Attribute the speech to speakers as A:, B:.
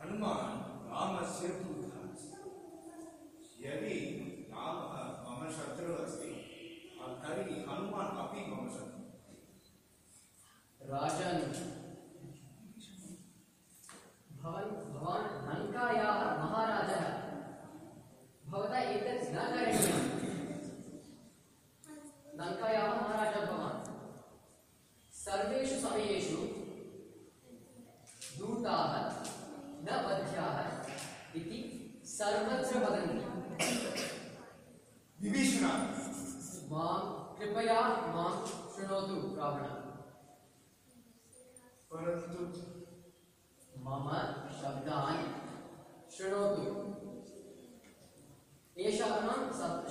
A: हनुमान् रामस्य दूतः अस्ति यदि रामः मम शत्रुः अस्ति तर्हि हनुमान् अपि मम शत्रुः
B: सर्वत्र वदन्ति
A: विभीषण।
B: माँ कृपया माँ शृणोतु रावण
A: परन्तु
B: मम शब्दानि शृणोतु एषः शब्-